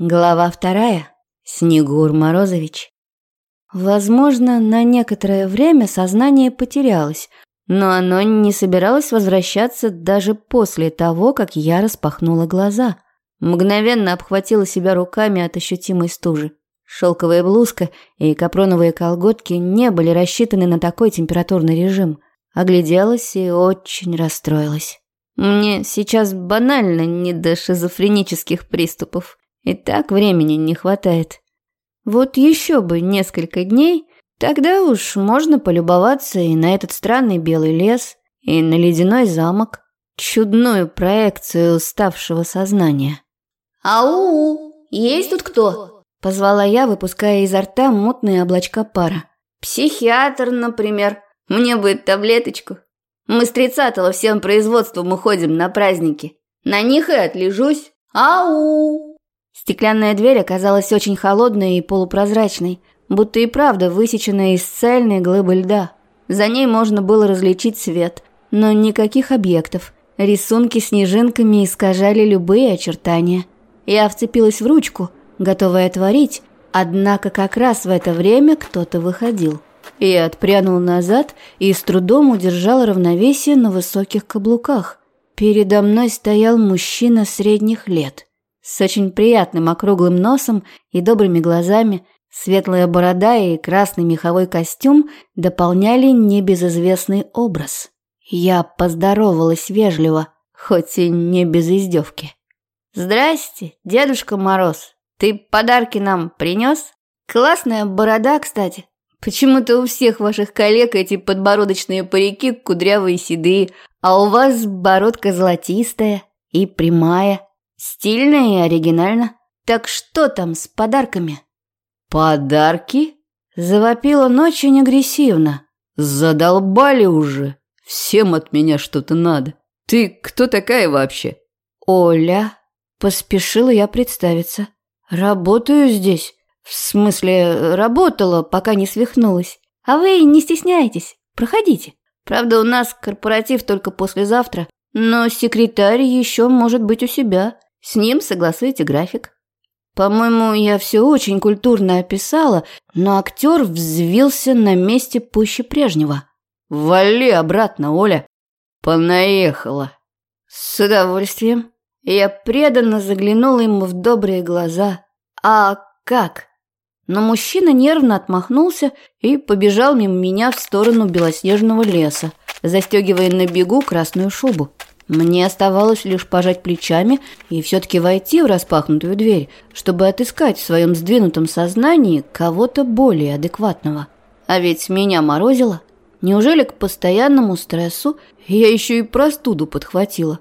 Глава вторая. Снегур Морозович. Возможно, на некоторое время сознание потерялось, но оно не собиралось возвращаться даже после того, как я распахнула глаза. Мгновенно обхватила себя руками от ощутимой стужи. Шелковая блузка и капроновые колготки не были рассчитаны на такой температурный режим. Огляделась и очень расстроилась. Мне сейчас банально не до шизофренических приступов. И так времени не хватает. Вот еще бы несколько дней, тогда уж можно полюбоваться и на этот странный белый лес, и на ледяной замок, чудную проекцию уставшего сознания. «Ау! Есть тут кто?» – позвала я, выпуская изо рта мутные облачка пара. «Психиатр, например. Мне бы таблеточку. Мы с тридцатого всем производством уходим на праздники. На них и отлежусь. Ау!» Стеклянная дверь оказалась очень холодной и полупрозрачной, будто и правда высеченная из цельной глыбы льда. За ней можно было различить свет, но никаких объектов. Рисунки снежинками искажали любые очертания. Я вцепилась в ручку, готовая творить, однако как раз в это время кто-то выходил. Я отпрянул назад и с трудом удержал равновесие на высоких каблуках. Передо мной стоял мужчина средних лет – с очень приятным округлым носом и добрыми глазами, светлая борода и красный меховой костюм дополняли небезызвестный образ. Я поздоровалась вежливо, хоть и не без издевки. «Здрасте, Дедушка Мороз, ты подарки нам принес? Классная борода, кстати. Почему-то у всех ваших коллег эти подбородочные парики кудрявые седые, а у вас бородка золотистая и прямая». Стильно и оригинально. Так что там с подарками? Подарки? Завопила ночью очень агрессивно. Задолбали уже. Всем от меня что-то надо. Ты кто такая вообще? Оля. Поспешила я представиться. Работаю здесь. В смысле, работала, пока не свихнулась. А вы не стесняйтесь. Проходите. Правда, у нас корпоратив только послезавтра, но секретарь еще может быть у себя. С ним согласуйте график. По-моему, я все очень культурно описала, но актер взвился на месте пуще прежнего. «Вали обратно, Оля!» «Понаехала!» С удовольствием. Я преданно заглянула ему в добрые глаза. «А как?» Но мужчина нервно отмахнулся и побежал мимо меня в сторону белоснежного леса, застегивая на бегу красную шубу. Мне оставалось лишь пожать плечами и все-таки войти в распахнутую дверь, чтобы отыскать в своем сдвинутом сознании кого-то более адекватного. А ведь меня морозило. Неужели к постоянному стрессу я еще и простуду подхватила?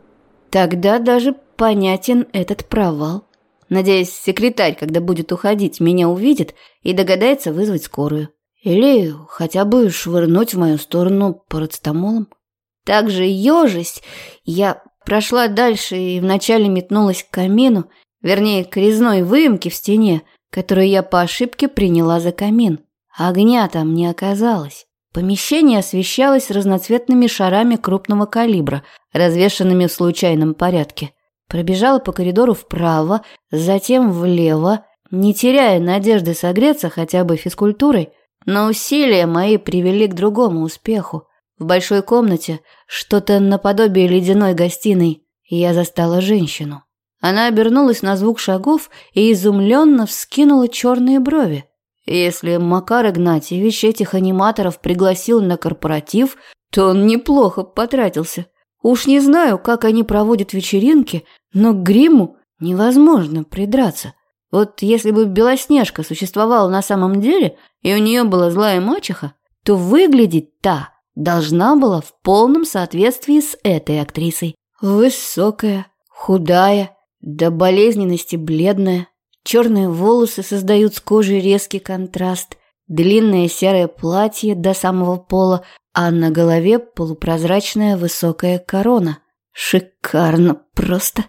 Тогда даже понятен этот провал. Надеюсь, секретарь, когда будет уходить, меня увидит и догадается вызвать скорую. Или хотя бы швырнуть в мою сторону парацетамолом. Также ежась, я прошла дальше и вначале метнулась к камину, вернее, к резной выемке в стене, которую я по ошибке приняла за камин. Огня там не оказалось. Помещение освещалось разноцветными шарами крупного калибра, развешанными в случайном порядке. Пробежала по коридору вправо, затем влево, не теряя надежды согреться хотя бы физкультурой, но усилия мои привели к другому успеху. В большой комнате, что-то наподобие ледяной гостиной, я застала женщину. Она обернулась на звук шагов и изумленно вскинула черные брови. Если Макар Игнатьевич этих аниматоров пригласил на корпоратив, то он неплохо потратился. Уж не знаю, как они проводят вечеринки, но к гриму невозможно придраться. Вот если бы Белоснежка существовала на самом деле, и у нее была злая мачеха, то выглядеть та должна была в полном соответствии с этой актрисой. Высокая, худая, до болезненности бледная, черные волосы создают с кожей резкий контраст, длинное серое платье до самого пола, а на голове полупрозрачная высокая корона. Шикарно просто.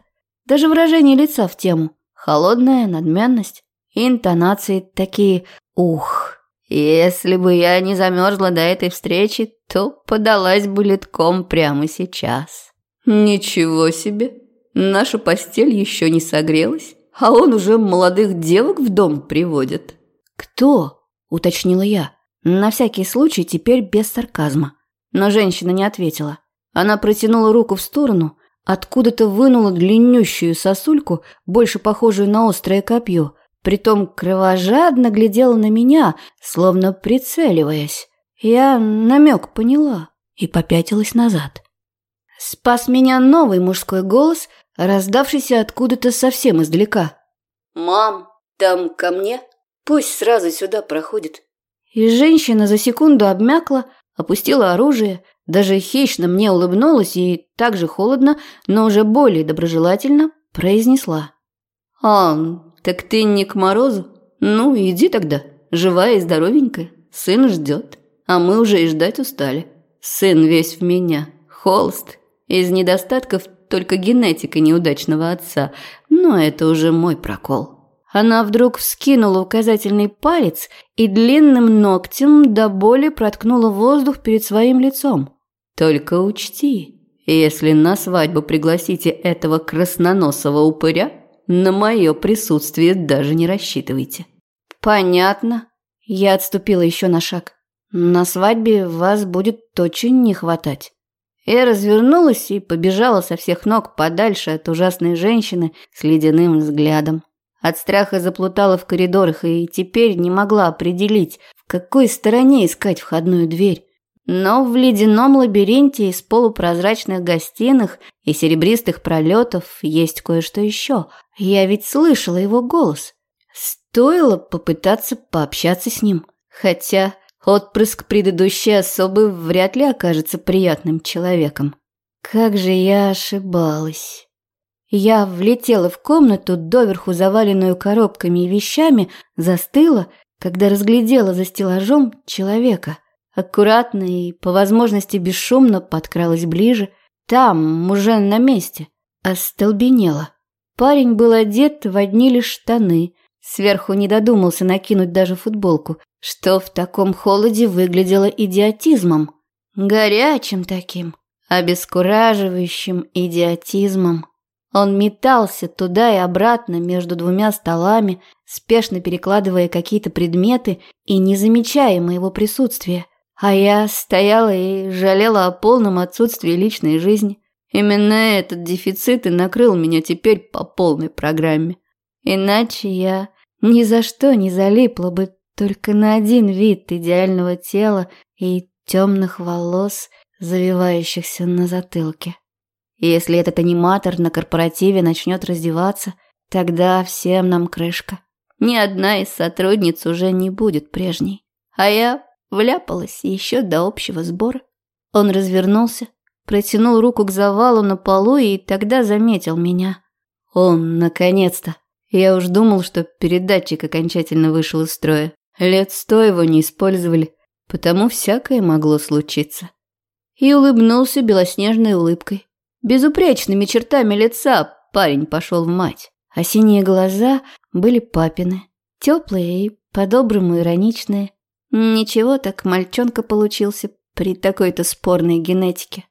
Даже выражение лица в тему. Холодная надменность. Интонации такие «ух». Если бы я не замерзла до этой встречи, то подалась бы литком прямо сейчас. Ничего себе! Наша постель еще не согрелась, а он уже молодых девок в дом приводит. Кто? уточнила я. На всякий случай теперь без сарказма. Но женщина не ответила. Она протянула руку в сторону, откуда-то вынула длиннющую сосульку, больше похожую на острое копье, притом кровожадно глядела на меня, словно прицеливаясь. Я намек поняла и попятилась назад. Спас меня новый мужской голос, раздавшийся откуда-то совсем издалека. «Мам, там ко мне? Пусть сразу сюда проходит». И женщина за секунду обмякла, опустила оружие, даже хищно мне улыбнулась и так же холодно, но уже более доброжелательно произнесла. «А, так ты не к Морозу? Ну, иди тогда, живая и здоровенькая. Сын ждет, а мы уже и ждать устали. Сын весь в меня, холст. Из недостатков только генетика неудачного отца, но это уже мой прокол». Она вдруг вскинула указательный палец и длинным ногтем до боли проткнула воздух перед своим лицом. «Только учти, если на свадьбу пригласите этого красноносого упыря, на мое присутствие даже не рассчитывайте». «Понятно». Я отступила еще на шаг. «На свадьбе вас будет очень не хватать». Я развернулась и побежала со всех ног подальше от ужасной женщины с ледяным взглядом. От страха заплутала в коридорах и теперь не могла определить, в какой стороне искать входную дверь. Но в ледяном лабиринте из полупрозрачных гостиных и серебристых пролетов есть кое-что еще. Я ведь слышала его голос. Стоило попытаться пообщаться с ним. Хотя отпрыск предыдущей особы вряд ли окажется приятным человеком. Как же я ошибалась. Я влетела в комнату, доверху заваленную коробками и вещами, застыла, когда разглядела за стеллажом человека. Аккуратно и, по возможности, бесшумно подкралась ближе. Там, уже на месте, остолбенела. Парень был одет в одни лишь штаны. Сверху не додумался накинуть даже футболку, что в таком холоде выглядело идиотизмом. Горячим таким, обескураживающим идиотизмом. Он метался туда и обратно между двумя столами, спешно перекладывая какие-то предметы и не замечая моего присутствия. А я стояла и жалела о полном отсутствии личной жизни. Именно этот дефицит и накрыл меня теперь по полной программе. Иначе я ни за что не залипла бы только на один вид идеального тела и темных волос, завивающихся на затылке. Если этот аниматор на корпоративе начнет раздеваться, тогда всем нам крышка. Ни одна из сотрудниц уже не будет прежней. А я вляпалась еще до общего сбора. Он развернулся, протянул руку к завалу на полу и тогда заметил меня. Он, наконец-то. Я уж думал, что передатчик окончательно вышел из строя. Лет сто его не использовали, потому всякое могло случиться. И улыбнулся белоснежной улыбкой. Безупречными чертами лица парень пошел в мать, а синие глаза были папины, теплые и по-доброму ироничные. Ничего так мальчонка получился при такой-то спорной генетике.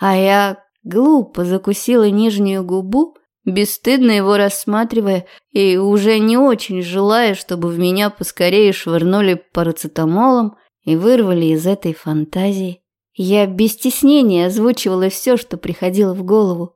А я глупо закусила нижнюю губу, бесстыдно его рассматривая и уже не очень желая, чтобы в меня поскорее швырнули парацетамолом и вырвали из этой фантазии. Я без стеснения озвучивала все, что приходило в голову.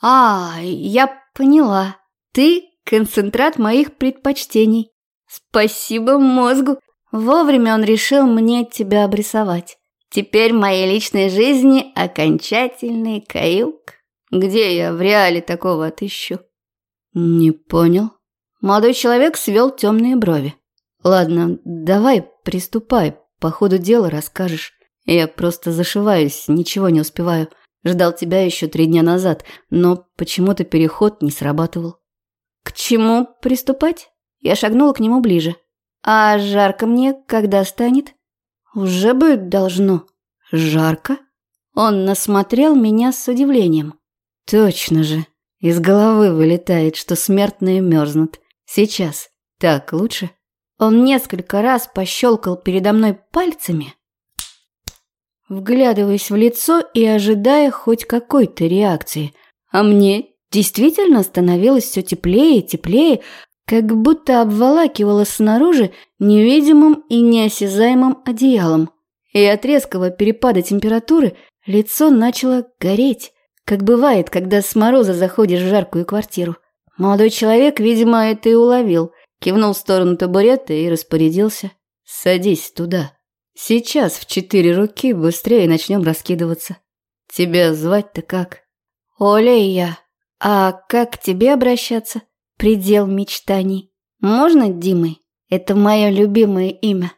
«А, я поняла. Ты – концентрат моих предпочтений. Спасибо мозгу. Вовремя он решил мне тебя обрисовать. Теперь в моей личной жизни окончательный каюк. Где я в реале такого отыщу?» «Не понял». Молодой человек свел темные брови. «Ладно, давай приступай, по ходу дела расскажешь». Я просто зашиваюсь, ничего не успеваю. Ждал тебя еще три дня назад, но почему-то переход не срабатывал. К чему приступать? Я шагнула к нему ближе. А жарко мне, когда станет? Уже бы должно. Жарко? Он насмотрел меня с удивлением. Точно же. Из головы вылетает, что смертные мерзнут. Сейчас. Так лучше? Он несколько раз пощелкал передо мной пальцами, вглядываясь в лицо и ожидая хоть какой-то реакции. А мне действительно становилось все теплее и теплее, как будто обволакивало снаружи невидимым и неосязаемым одеялом. И от резкого перепада температуры лицо начало гореть, как бывает, когда с мороза заходишь в жаркую квартиру. Молодой человек, видимо, это и уловил, кивнул в сторону табурета и распорядился. «Садись туда. Сейчас в четыре руки быстрее начнем раскидываться. Тебя звать-то как?» «Оля и я. А как к тебе обращаться?» «Предел мечтаний. Можно Димой? Это мое любимое имя».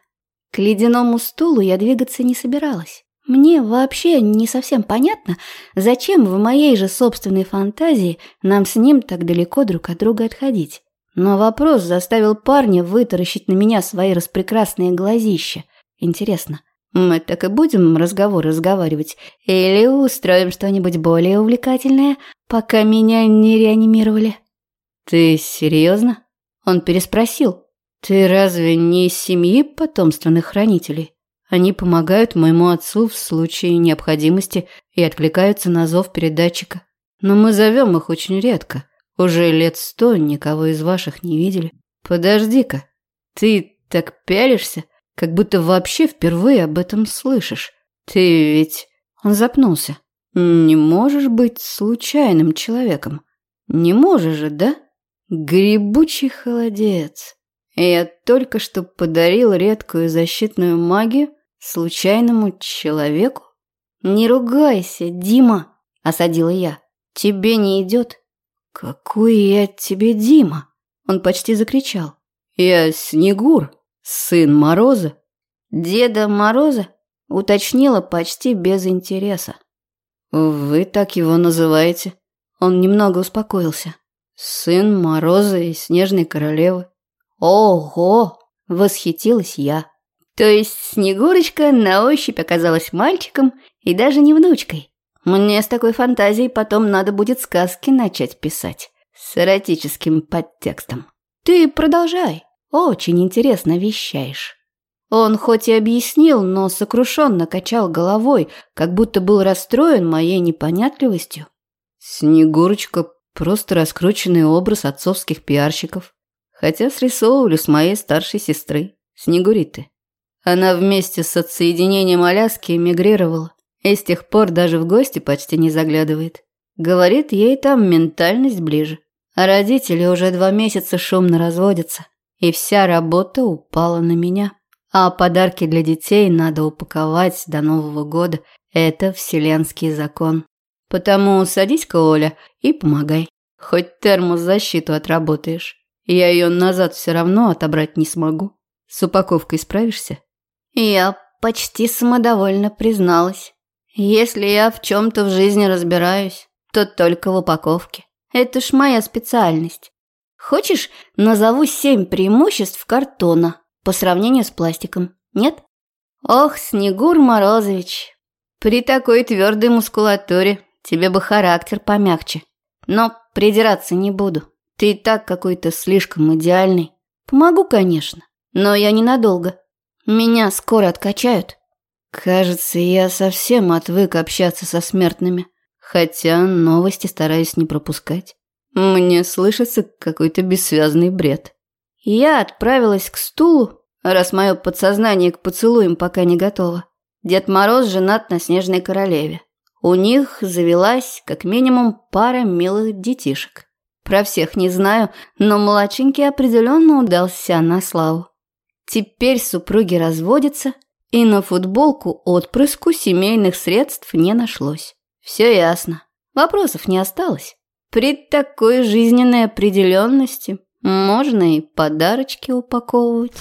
К ледяному стулу я двигаться не собиралась. Мне вообще не совсем понятно, зачем в моей же собственной фантазии нам с ним так далеко друг от друга отходить. Но вопрос заставил парня вытаращить на меня свои распрекрасные глазища. Интересно, мы так и будем разговор разговаривать? Или устроим что-нибудь более увлекательное, пока меня не реанимировали? «Ты серьезно?» Он переспросил. «Ты разве не из семьи потомственных хранителей?» Они помогают моему отцу в случае необходимости и откликаются на зов передатчика. Но мы зовем их очень редко. Уже лет сто никого из ваших не видели. Подожди-ка, ты так пялишься, как будто вообще впервые об этом слышишь. Ты ведь... Он запнулся. Не можешь быть случайным человеком. Не можешь же, да? Грибучий холодец. Я только что подарил редкую защитную магию случайному человеку. Не ругайся, Дима, осадила я. Тебе не идет. Какой я тебе Дима? Он почти закричал. Я Снегур, сын Мороза. Деда Мороза уточнила почти без интереса. Вы так его называете? Он немного успокоился. Сын Мороза и Снежной Королевы. «Ого!» – восхитилась я. То есть Снегурочка на ощупь оказалась мальчиком и даже не внучкой. Мне с такой фантазией потом надо будет сказки начать писать. С эротическим подтекстом. Ты продолжай. Очень интересно вещаешь. Он хоть и объяснил, но сокрушенно качал головой, как будто был расстроен моей непонятливостью. Снегурочка – просто раскрученный образ отцовских пиарщиков хотя срисовывали с моей старшей сестры, Снегуриты. Она вместе с отсоединением Аляски эмигрировала и с тех пор даже в гости почти не заглядывает. Говорит, ей там ментальность ближе. А родители уже два месяца шумно разводятся, и вся работа упала на меня. А подарки для детей надо упаковать до Нового года. Это вселенский закон. Потому садись-ка, Оля, и помогай. Хоть термозащиту отработаешь. Я ее назад все равно отобрать не смогу. С упаковкой справишься? Я почти самодовольно призналась. Если я в чем-то в жизни разбираюсь, то только в упаковке. Это ж моя специальность. Хочешь, назову семь преимуществ картона по сравнению с пластиком? Нет? Ох, Снегур Морозович, при такой твердой мускулатуре тебе бы характер помягче. Но придираться не буду. Ты и так какой-то слишком идеальный. Помогу, конечно, но я ненадолго. Меня скоро откачают. Кажется, я совсем отвык общаться со смертными, хотя новости стараюсь не пропускать. Мне слышится какой-то бессвязный бред. Я отправилась к стулу, раз мое подсознание к поцелуям пока не готово. Дед Мороз женат на Снежной Королеве. У них завелась как минимум пара милых детишек. Про всех не знаю, но младшенький определенно удался на славу. Теперь супруги разводятся, и на футболку отпрыску семейных средств не нашлось. Все ясно. Вопросов не осталось. При такой жизненной определенности можно и подарочки упаковывать.